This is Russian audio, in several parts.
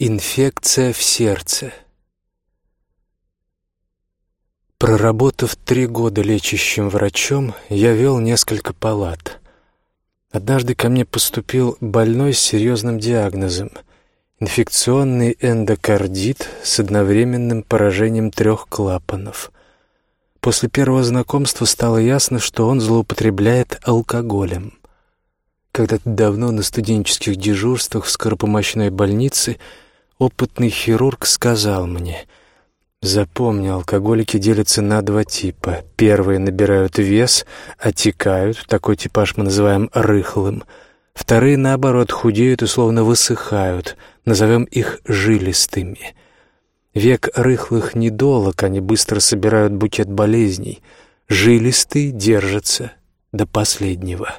Инфекция в сердце. Проработав три года лечащим врачом, я вел несколько палат. Однажды ко мне поступил больной с серьезным диагнозом – инфекционный эндокардит с одновременным поражением трех клапанов. После первого знакомства стало ясно, что он злоупотребляет алкоголем. Когда-то давно на студенческих дежурствах в скоропомощной больнице – опытный хирург сказал мне, «Запомни, алкоголики делятся на два типа. Первые набирают вес, отекают, такой типаж мы называем рыхлым. Вторые, наоборот, худеют и словно высыхают, назовем их жилистыми. Век рыхлых недолог, они быстро собирают букет болезней. Жилистые держатся до последнего».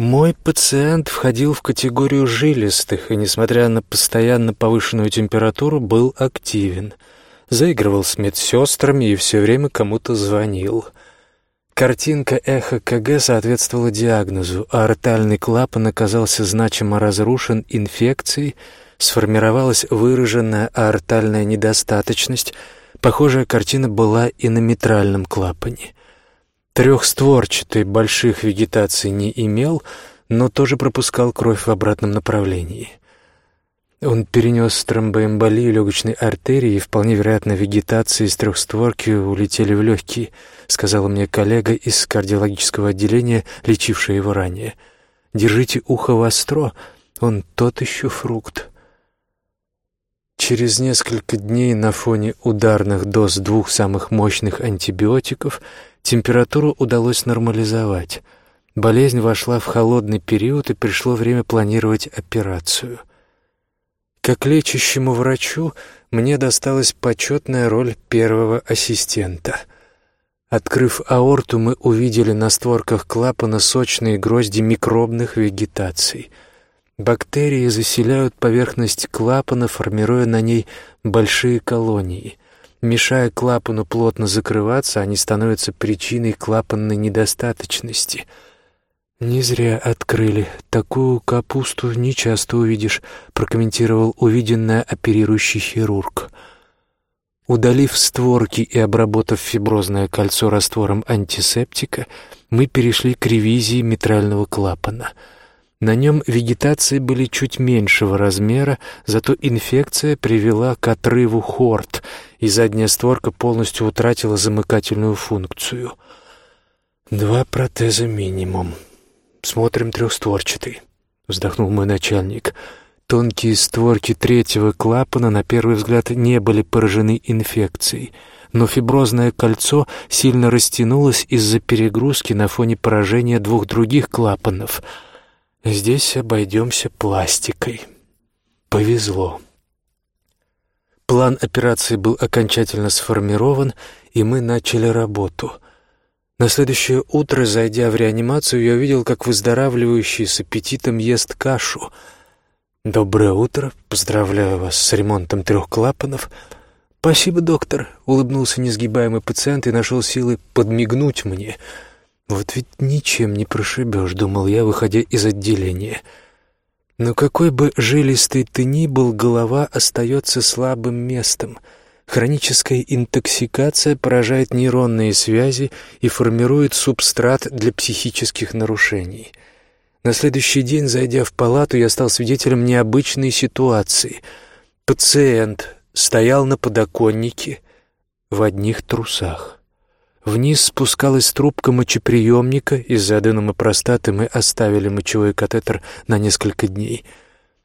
Мой пациент входил в категорию жилистых и, несмотря на постоянно повышенную температуру, был активен. Заигрывал с медсестрами и все время кому-то звонил. Картинка эхо КГ соответствовала диагнозу, а артальный клапан оказался значимо разрушен инфекцией, сформировалась выраженная аортальная недостаточность. Похожая картина была и на митральном клапане — Трехстворчатый больших вегетаций не имел, но тоже пропускал кровь в обратном направлении. Он перенес тромбоэмболию легочной артерии, и вполне вероятно вегетации из трехстворки улетели в легкие, сказала мне коллега из кардиологического отделения, лечившая его ранее. «Держите ухо востро, он тот еще фрукт». Через несколько дней на фоне ударных доз двух самых мощных антибиотиков – Температуру удалось нормализовать. Болезнь вошла в холодный период, и пришло время планировать операцию. Как лечащему врачу мне досталась почетная роль первого ассистента. Открыв аорту, мы увидели на створках клапана сочные грозди микробных вегетаций. Бактерии заселяют поверхность клапана, формируя на ней большие колонии. Мешая клапану плотно закрываться, они становятся причиной клапанной недостаточности. «Не зря открыли. Такую капусту не часто увидишь», — прокомментировал увиденное оперирующий хирург. Удалив створки и обработав фиброзное кольцо раствором антисептика, мы перешли к ревизии митрального клапана — на нем вегетации были чуть меньшего размера, зато инфекция привела к отрыву хорт, и задняя створка полностью утратила замыкательную функцию. «Два протеза минимум. Смотрим трехстворчатый», — вздохнул мой начальник. Тонкие створки третьего клапана на первый взгляд не были поражены инфекцией, но фиброзное кольцо сильно растянулось из-за перегрузки на фоне поражения двух других клапанов — Здесь обойдемся пластикой. Повезло. План операции был окончательно сформирован, и мы начали работу. На следующее утро, зайдя в реанимацию, я увидел, как выздоравливающий с аппетитом ест кашу. «Доброе утро. Поздравляю вас с ремонтом трех клапанов». «Спасибо, доктор», — улыбнулся несгибаемый пациент и нашел силы подмигнуть мне — «Вот ведь ничем не прошибешь», — думал я, выходя из отделения. Но какой бы жилистый ты ни был, голова остается слабым местом. Хроническая интоксикация поражает нейронные связи и формирует субстрат для психических нарушений. На следующий день, зайдя в палату, я стал свидетелем необычной ситуации. Пациент стоял на подоконнике в одних трусах. Вниз спускалась трубка мочеприемника, из-за аденома простаты мы оставили мочевой катетер на несколько дней.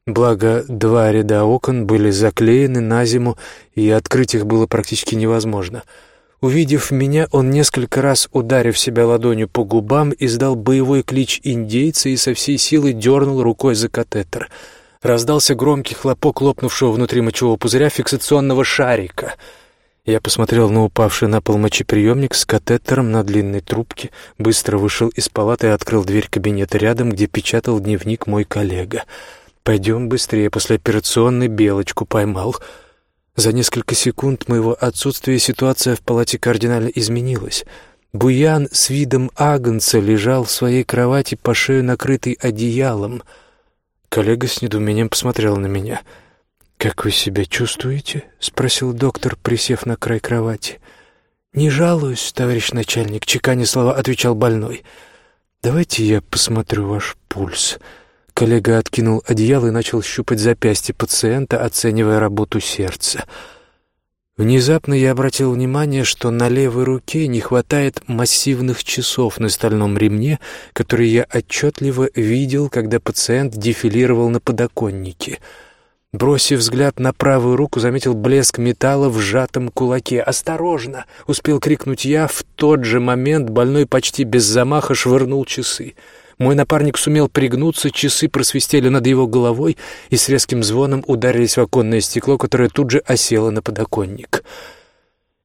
Благо, два ряда окон были заклеены на зиму, и открыть их было практически невозможно. Увидев меня, он несколько раз, ударив себя ладонью по губам, издал боевой клич индейца и со всей силы дернул рукой за катетер. Раздался громкий хлопок лопнувшего внутри мочевого пузыря фиксационного шарика — я посмотрел на упавший на пол мочеприемник с катетером на длинной трубке, быстро вышел из палаты и открыл дверь кабинета рядом, где печатал дневник мой коллега. «Пойдем быстрее, послеоперационный белочку поймал». За несколько секунд моего отсутствия ситуация в палате кардинально изменилась. Буян с видом агнца лежал в своей кровати по шею накрытый одеялом. Коллега с недоумением посмотрел на меня — «Как вы себя чувствуете?» — спросил доктор, присев на край кровати. «Не жалуюсь, товарищ начальник», — чеканя слова отвечал больной. «Давайте я посмотрю ваш пульс». Коллега откинул одеяло и начал щупать запястье пациента, оценивая работу сердца. Внезапно я обратил внимание, что на левой руке не хватает массивных часов на стальном ремне, которые я отчетливо видел, когда пациент дефилировал на подоконнике — Бросив взгляд на правую руку, заметил блеск металла в сжатом кулаке. «Осторожно!» — успел крикнуть я. В тот же момент больной почти без замаха швырнул часы. Мой напарник сумел пригнуться, часы просвистели над его головой и с резким звоном ударились в оконное стекло, которое тут же осело на подоконник.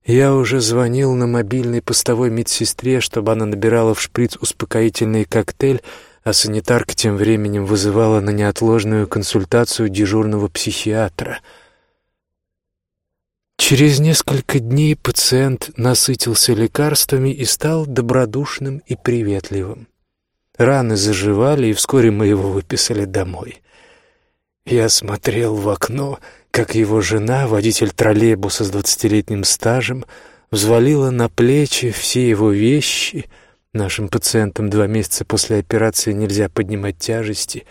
Я уже звонил на мобильной постовой медсестре, чтобы она набирала в шприц успокоительный коктейль, а санитарка тем временем вызывала на неотложную консультацию дежурного психиатра. Через несколько дней пациент насытился лекарствами и стал добродушным и приветливым. Раны заживали, и вскоре мы его выписали домой. Я смотрел в окно, как его жена, водитель троллейбуса с двадцатилетним стажем, взвалила на плечи все его вещи — Нашим пациентам два месяца после операции нельзя поднимать тяжести,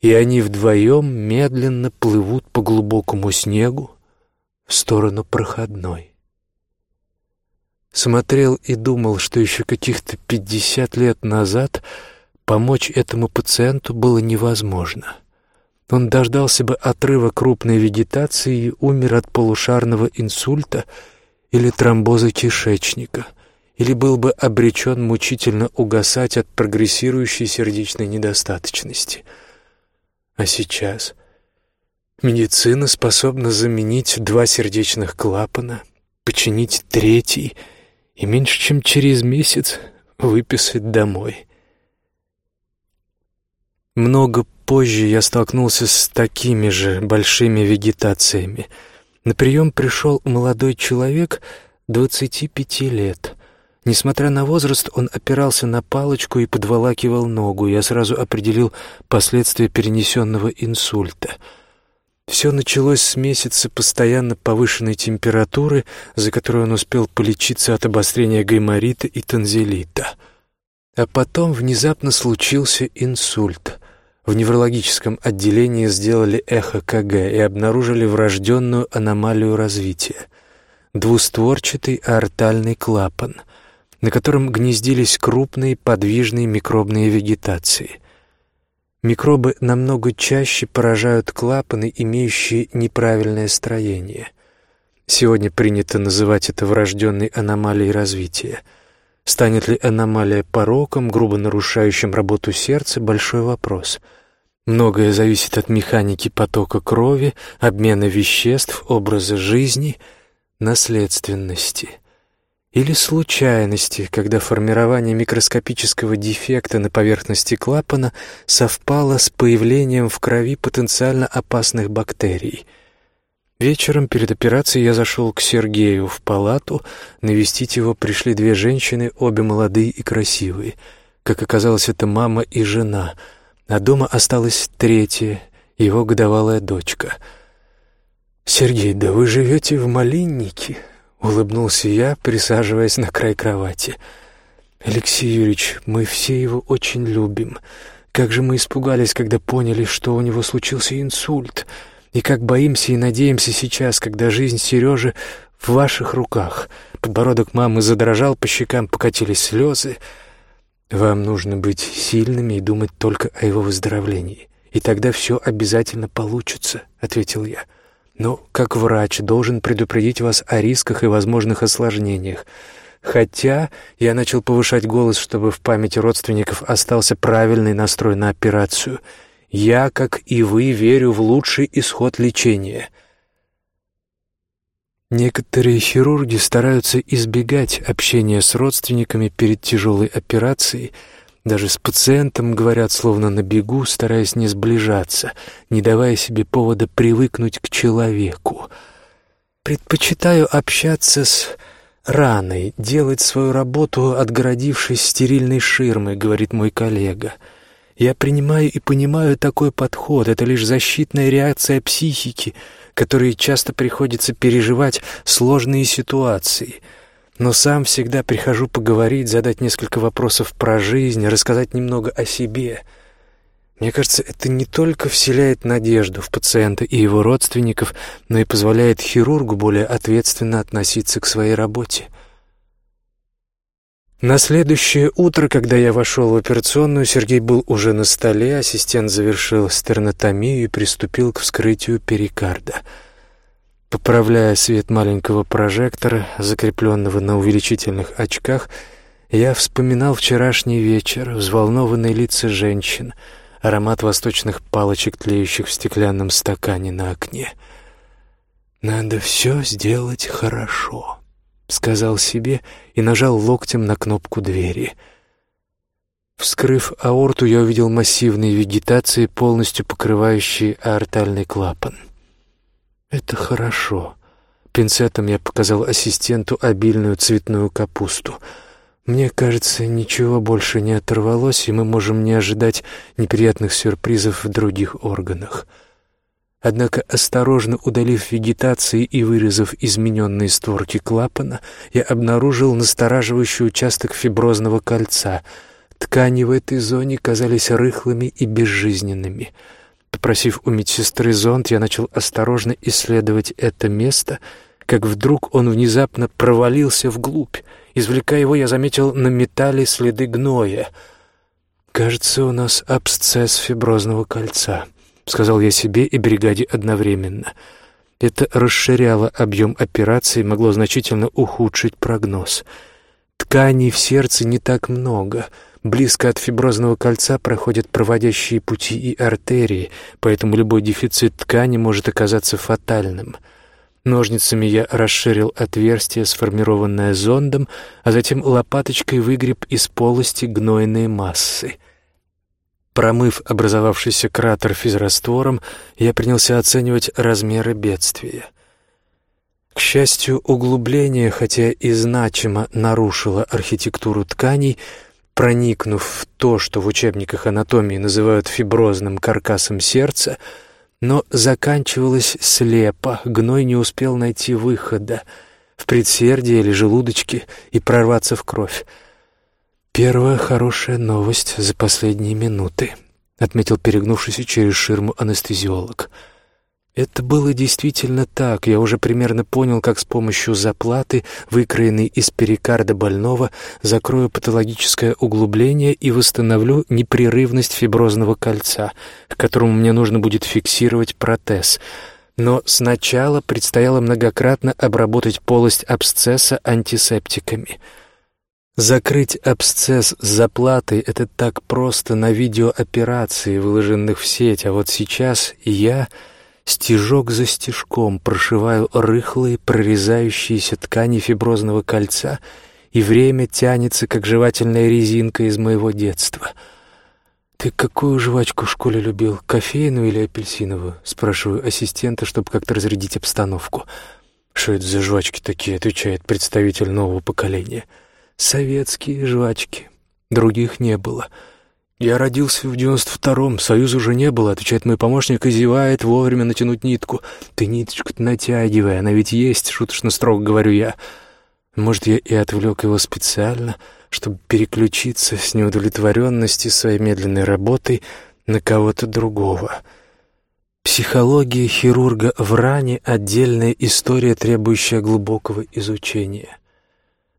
и они вдвоем медленно плывут по глубокому снегу в сторону проходной. Смотрел и думал, что еще каких-то пятьдесят лет назад помочь этому пациенту было невозможно. Он дождался бы отрыва крупной вегетации и умер от полушарного инсульта или тромбоза кишечника — или был бы обречен мучительно угасать от прогрессирующей сердечной недостаточности. А сейчас медицина способна заменить два сердечных клапана, починить третий и меньше чем через месяц выписать домой. Много позже я столкнулся с такими же большими вегетациями. На прием пришел молодой человек, 25 лет. Несмотря на возраст, он опирался на палочку и подволакивал ногу. Я сразу определил последствия перенесенного инсульта. Все началось с месяца постоянно повышенной температуры, за которую он успел полечиться от обострения гайморита и танзелита. А потом внезапно случился инсульт. В неврологическом отделении сделали эхо-КГ и обнаружили врожденную аномалию развития — двустворчатый аортальный клапан — на котором гнездились крупные подвижные микробные вегетации. Микробы намного чаще поражают клапаны, имеющие неправильное строение. Сегодня принято называть это врожденной аномалией развития. Станет ли аномалия пороком, грубо нарушающим работу сердца – большой вопрос. Многое зависит от механики потока крови, обмена веществ, образа жизни, наследственности – или случайности, когда формирование микроскопического дефекта на поверхности клапана совпало с появлением в крови потенциально опасных бактерий. Вечером перед операцией я зашел к Сергею в палату. Навестить его пришли две женщины, обе молодые и красивые. Как оказалось, это мама и жена. А дома осталась третья, его годовалая дочка. «Сергей, да вы живете в Малиннике?» Улыбнулся я, присаживаясь на край кровати. «Алексей Юрьевич, мы все его очень любим. Как же мы испугались, когда поняли, что у него случился инсульт. И как боимся и надеемся сейчас, когда жизнь Сережи в ваших руках». Подбородок мамы задрожал, по щекам покатились слезы. «Вам нужно быть сильными и думать только о его выздоровлении. И тогда все обязательно получится», — ответил я но как врач должен предупредить вас о рисках и возможных осложнениях. Хотя я начал повышать голос, чтобы в памяти родственников остался правильный настрой на операцию. Я, как и вы, верю в лучший исход лечения. Некоторые хирурги стараются избегать общения с родственниками перед тяжелой операцией – даже с пациентом говорят словно на бегу, стараясь не сближаться, не давая себе повода привыкнуть к человеку. Предпочитаю общаться с раной, делать свою работу, отгородившись стерильной ширмой, говорит мой коллега. Я принимаю и понимаю такой подход. Это лишь защитная реакция психики, которой часто приходится переживать сложные ситуации. Но сам всегда прихожу поговорить, задать несколько вопросов про жизнь, рассказать немного о себе. Мне кажется, это не только вселяет надежду в пациента и его родственников, но и позволяет хирургу более ответственно относиться к своей работе. На следующее утро, когда я вошел в операционную, Сергей был уже на столе, ассистент завершил стернотомию и приступил к вскрытию перикарда. Поправляя свет маленького прожектора, закрепленного на увеличительных очках, я вспоминал вчерашний вечер, взволнованные лица женщин, аромат восточных палочек, тлеющих в стеклянном стакане на окне. «Надо все сделать хорошо» сказал себе и нажал локтем на кнопку двери. Вскрыв аорту, я увидел массивные вегетации, полностью покрывающие аортальный клапан. «Это хорошо». Пинцетом я показал ассистенту обильную цветную капусту. Мне кажется, ничего больше не оторвалось, и мы можем не ожидать неприятных сюрпризов в других органах. Однако, осторожно удалив вегетации и вырезав измененные створки клапана, я обнаружил настораживающий участок фиброзного кольца. Ткани в этой зоне казались рыхлыми и безжизненными. Попросив у медсестры зонт, я начал осторожно исследовать это место, как вдруг он внезапно провалился вглубь. Извлекая его, я заметил на металле следы гноя. «Кажется, у нас абсцесс фиброзного кольца» сказал я себе и бригаде одновременно. Это расширяло объем операции, могло значительно ухудшить прогноз. Тканей в сердце не так много. Близко от фиброзного кольца проходят проводящие пути и артерии, поэтому любой дефицит ткани может оказаться фатальным. Ножницами я расширил отверстие, сформированное зондом, а затем лопаточкой выгреб из полости гнойные массы — Промыв образовавшийся кратер физраствором, я принялся оценивать размеры бедствия. К счастью, углубление, хотя и значимо нарушило архитектуру тканей, проникнув в то, что в учебниках анатомии называют фиброзным каркасом сердца, но заканчивалось слепо, гной не успел найти выхода в предсердие или желудочке и прорваться в кровь. «Первая хорошая новость за последние минуты», — отметил перегнувшийся через ширму анестезиолог. Это было действительно так. Я уже примерно понял, как с помощью заплаты, выкроенной из перикарда больного, закрою патологическое углубление и восстановлю непрерывность фиброзного кольца, к которому мне нужно будет фиксировать протез. Но сначала предстояло многократно обработать полость абсцесса антисептиками — Закрыть абсцесс заплатой — это так просто на видеооперации, выложенных в сеть, а вот сейчас я стежок за стежком прошиваю рыхлые, прорезающиеся ткани фиброзного кольца, и время тянется, как жевательная резинка из моего детства. «Ты какую жвачку в школе любил, кофейную или апельсиновую?» — спрашиваю ассистента, чтобы как-то разрядить обстановку. «Что это за жвачки такие?» — отвечает представитель нового поколения — советские жвачки. Других не было. Я родился в девяносто втором, союза уже не было, отвечает мой помощник и зевает вовремя натянуть нитку. Ты ниточку-то натягивай, она ведь есть, шуточно строго говорю я. Может, я и отвлек его специально, чтобы переключиться с неудовлетворенности своей медленной работой на кого-то другого. Психология хирурга в ране — отдельная история, требующая глубокого изучения.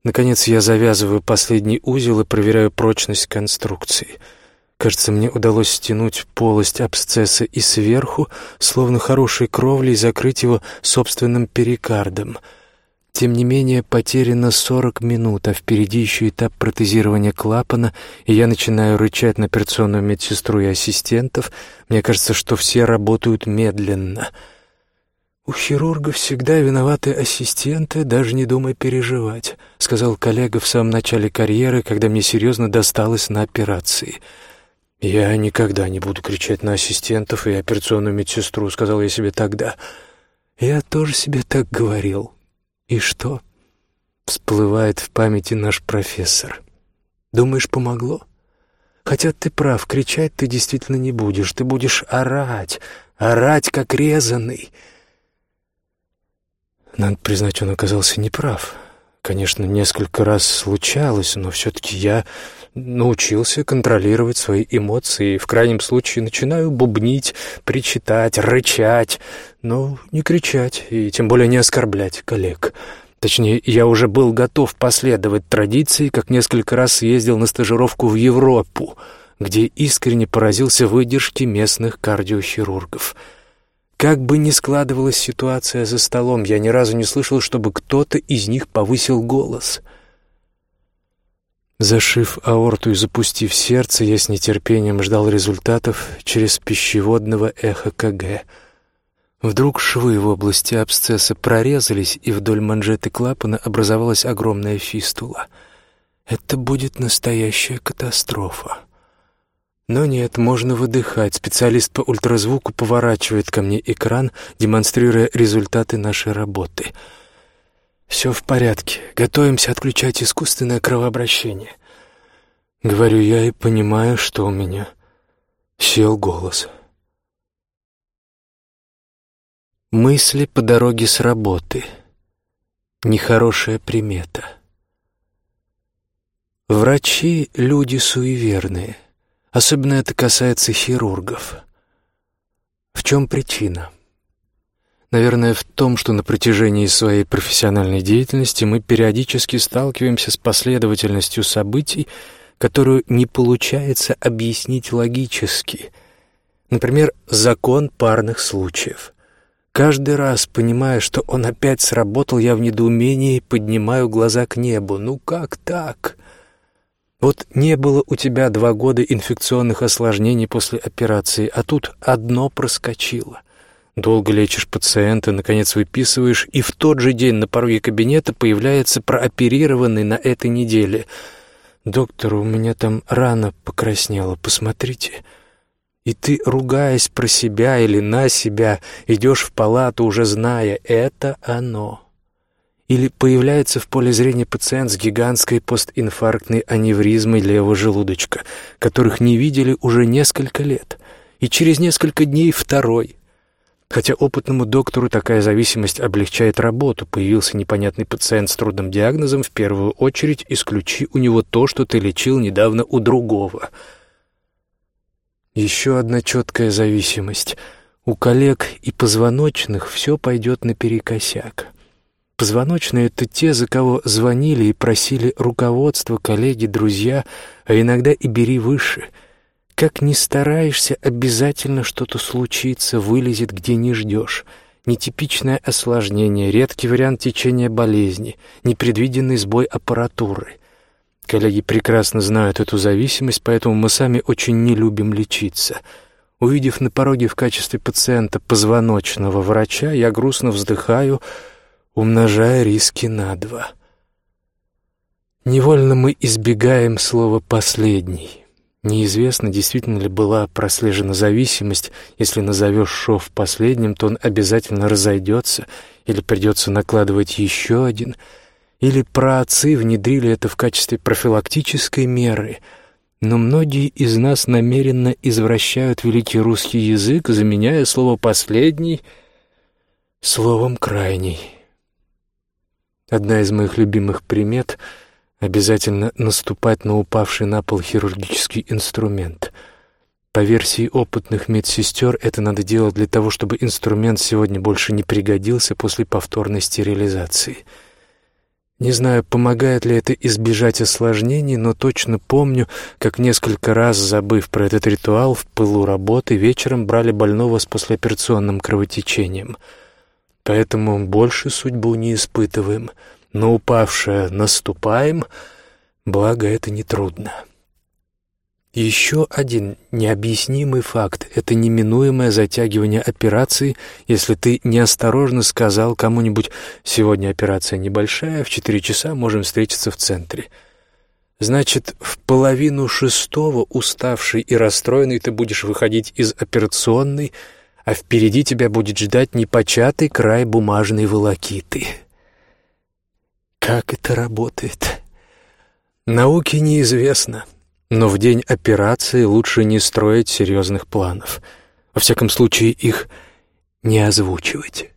Наконец я завязываю последний узел и проверяю прочность конструкции. Кажется, мне удалось стянуть полость абсцесса и сверху, словно хорошей кровлей, закрыть его собственным перикардом. Тем не менее, потеряно 40 минут, а впереди еще этап протезирования клапана, и я начинаю рычать на операционную медсестру и ассистентов. Мне кажется, что все работают медленно — «У хирурга всегда виноваты ассистенты, даже не думай переживать», — сказал коллега в самом начале карьеры, когда мне серьезно досталось на операции. «Я никогда не буду кричать на ассистентов и операционную медсестру», — сказал я себе тогда. «Я тоже себе так говорил. И что?» — всплывает в памяти наш профессор. «Думаешь, помогло?» Хотя ты прав, кричать ты действительно не будешь, ты будешь орать, орать, как резанный. Надо признать, он оказался неправ. Конечно, несколько раз случалось, но все-таки я научился контролировать свои эмоции в крайнем случае начинаю бубнить, причитать, рычать, но не кричать и тем более не оскорблять коллег. Точнее, я уже был готов последовать традиции, как несколько раз съездил на стажировку в Европу, где искренне поразился выдержке местных кардиохирургов — как бы ни складывалась ситуация за столом, я ни разу не слышал, чтобы кто-то из них повысил голос. Зашив аорту и запустив сердце, я с нетерпением ждал результатов через пищеводного эхо КГ. Вдруг швы в области абсцесса прорезались, и вдоль манжеты клапана образовалась огромная фистула. Это будет настоящая катастрофа. Но нет, можно выдыхать. Специалист по ультразвуку поворачивает ко мне экран, демонстрируя результаты нашей работы. «Все в порядке. Готовимся отключать искусственное кровообращение». Говорю я и понимаю, что у меня сел голос. Мысли по дороге с работы. Нехорошая примета. Врачи — люди суеверные — Особенно это касается хирургов. В чем причина? Наверное, в том, что на протяжении своей профессиональной деятельности мы периодически сталкиваемся с последовательностью событий, которую не получается объяснить логически. Например, закон парных случаев. Каждый раз, понимая, что он опять сработал, я в недоумении поднимаю глаза к небу. Ну как так? Вот не было у тебя два года инфекционных осложнений после операции, а тут одно проскочило. Долго лечишь пациента, наконец выписываешь, и в тот же день на пороге кабинета появляется прооперированный на этой неделе. «Доктор, у меня там рана покраснела, посмотрите». И ты, ругаясь про себя или на себя, идешь в палату, уже зная, это оно. Или появляется в поле зрения пациент с гигантской постинфарктной аневризмой левого желудочка, которых не видели уже несколько лет, и через несколько дней второй. Хотя опытному доктору такая зависимость облегчает работу, появился непонятный пациент с трудным диагнозом, в первую очередь исключи у него то, что ты лечил недавно у другого. Еще одна четкая зависимость. У коллег и позвоночных все пойдет наперекосяк. Позвоночные — это те, за кого звонили и просили руководство, коллеги, друзья, а иногда и бери выше. Как ни стараешься, обязательно что-то случится, вылезет, где не ждешь. Нетипичное осложнение, редкий вариант течения болезни, непредвиденный сбой аппаратуры. Коллеги прекрасно знают эту зависимость, поэтому мы сами очень не любим лечиться. Увидев на пороге в качестве пациента позвоночного врача, я грустно вздыхаю — умножая риски на два. Невольно мы избегаем слова «последний». Неизвестно, действительно ли была прослежена зависимость. Если назовешь шов последним, то он обязательно разойдется, или придется накладывать еще один. Или праотцы внедрили это в качестве профилактической меры. Но многие из нас намеренно извращают великий русский язык, заменяя слово «последний» словом «крайний». Одна из моих любимых примет — обязательно наступать на упавший на пол хирургический инструмент. По версии опытных медсестер, это надо делать для того, чтобы инструмент сегодня больше не пригодился после повторной стерилизации. Не знаю, помогает ли это избежать осложнений, но точно помню, как несколько раз, забыв про этот ритуал, в пылу работы вечером брали больного с послеоперационным кровотечением — поэтому больше судьбу не испытываем, но упавшее наступаем, благо это нетрудно. Еще один необъяснимый факт — это неминуемое затягивание операции, если ты неосторожно сказал кому-нибудь «сегодня операция небольшая, в четыре часа можем встретиться в центре». Значит, в половину шестого, уставший и расстроенный, ты будешь выходить из операционной — а впереди тебя будет ждать непочатый край бумажной волокиты. Как это работает? Науке неизвестно. Но в день операции лучше не строить серьезных планов. Во всяком случае, их не озвучивать.